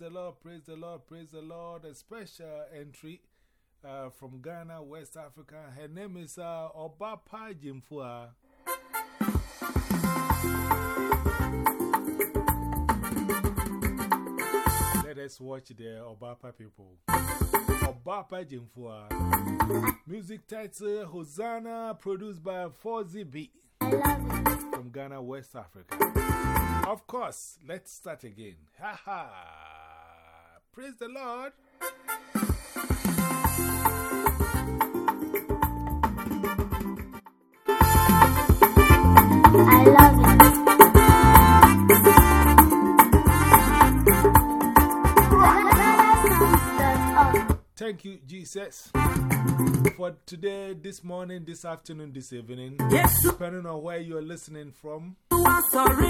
the Lord, praise the Lord, praise the Lord. A special entry uh, from Ghana, West Africa. Her name is uh, Obapa Jimfua. Let us watch the Obapa people. Obapa Jimfua. Music title Hosanna, produced by 4ZB from Ghana, West Africa. Of course, let's start again. Ha ha! Praise the Lord. I love it. Thank you, Jesus, for today, this morning, this afternoon, this evening. Yes, Depending on where you're listening from, are sorry,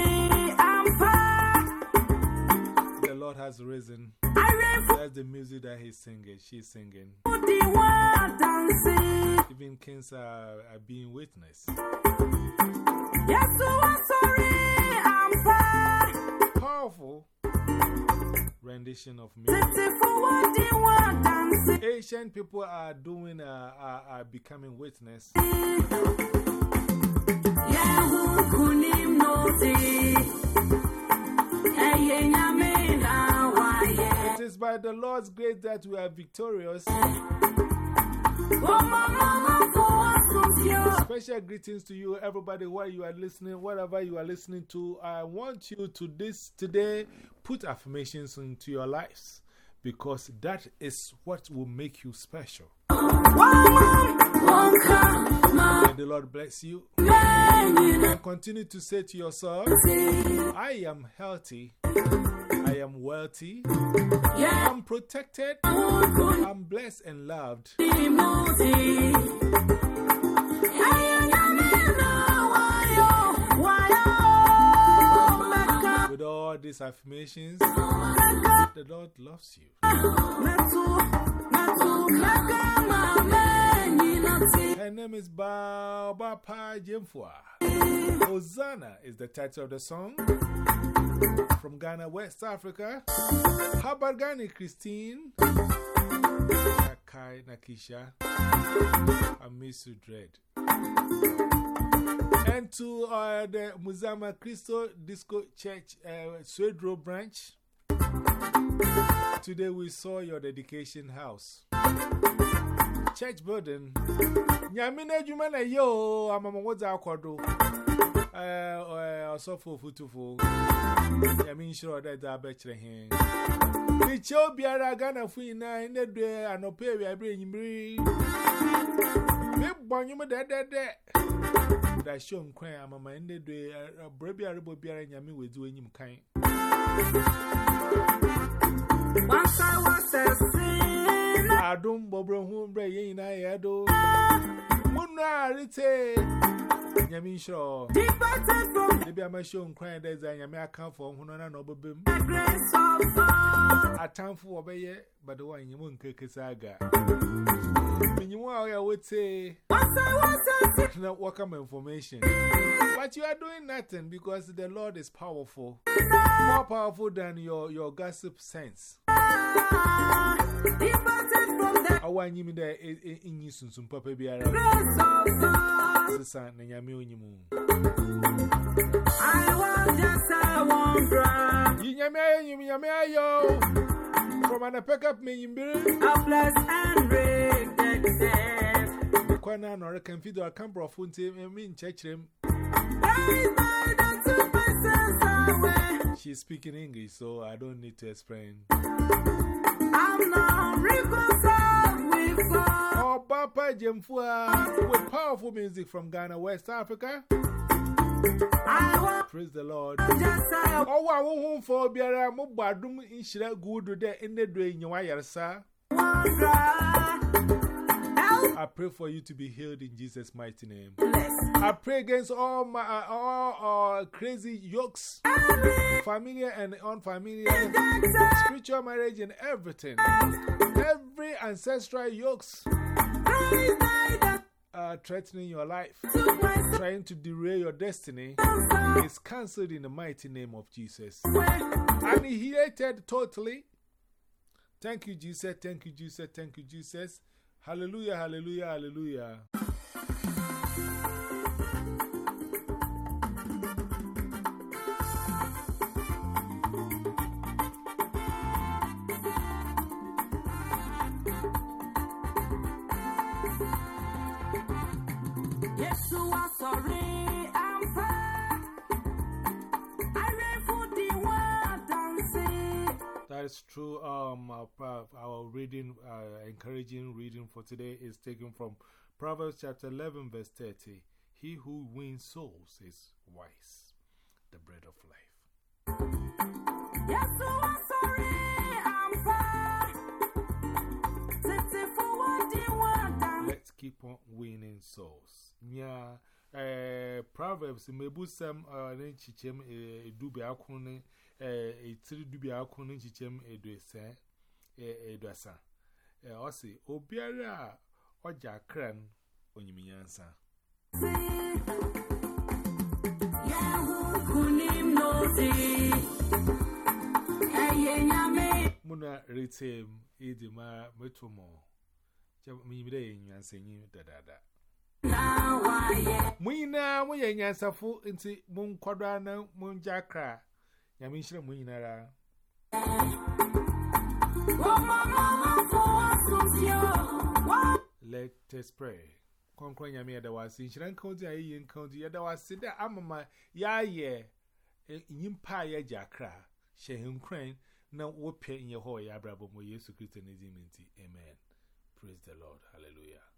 I'm the Lord has risen. That's the music that He's singing, she's singing. Even kings are, are being witnessed. Yes, sorry, I'm. Powerful rendition of music. Asian people are doing, uh, are, are becoming witness. Yeah, by the Lord's grace that we are victorious. Special greetings to you, everybody, while you are listening, whatever you are listening to. I want you to this today put affirmations into your lives because that is what will make you special. May the Lord bless you. And continue to say to yourself, I am healthy, am wealthy, I'm protected, I'm blessed and loved. With all these affirmations, the Lord loves you. Name is Baba Pa Jemfua. Hosanna is the title of the song. From Ghana, West Africa. How about Ghana, Christine? Nakai, Nakisha. Miss you, Dread. And to uh, the Musama Christo Disco Church, uh, Swedru branch. Today we saw your dedication house. Church building. Nyamina Jumana yo, I'm a what's our quadro. Uh, so for futufu. Yamin sure that I bet you him. The show biara Ghana Fina in the day and no pay we are bringing me. Big Bonyuma That show him crying, I'm a man the day, a brabby arable biara yami with doing him kind. Once I was a sinner. I don't bobber home, bray in I do. Muna rite. Yamin from Maybe I'm a show crying there's a yami account for Hunana no bim. the grace of God. A time for obey, but the one you won't cook a saga. When you are, I would say, Once I was. Not welcome information. But you are doing nothing because the Lord is powerful. More powerful than your, your gossip sense. I want just a. From an pick up me. A and Funte, I mean, church him. Praised by the two faces away. She's speaking English, so I don't need to explain. I'm not. Oh, Papa Jemfua with powerful music from Ghana, West Africa. I was Praise the Lord. Oh, I won't for Biara Mobadum in Shira good there in the drain, you are, sir. I pray for you to be healed in Jesus' mighty name. I pray against all my uh, all uh, crazy yokes, familiar and unfamiliar, spiritual marriage, and everything. Every ancestral yokes uh, threatening your life, trying to derail your destiny, is cancelled in the mighty name of Jesus. Annihilated totally Thank you, Jesus. Thank you, Jesus. Thank you, Jesus. Hallelujah, hallelujah, hallelujah. Yes, you are sorry, say. That is true. Um, our, our reading, uh, encouraging reading for today is taken from Proverbs chapter 11, verse 30. He who wins souls is wise, the bread of life. Yes, you are sorry, I'm fine. Tete forward the world, don't Let's keep on winning souls. Yeah, uh, Proverbs, maybe some uh, dubi akune, a Eh, eh, etiri dubia akụ n'echiche m eduese eduasa eh, ọ sị obiara a ọja akra m onyimiya nsa muna rete m ịdị mara metu m nyansa enyi dadada mu yi na mu nti mu nkwadoa na mu njakra Yamisha Muinara. Let us pray. Concrete Yami Adawasi, Shran County, Ayin County, Adawasi, the Amama, Ya Ye, Yimpa Ye Jakra, Shehin Crane, now whoop in your hoy, Abraham, Yesu Christianism, Amen. Praise the Lord. Hallelujah.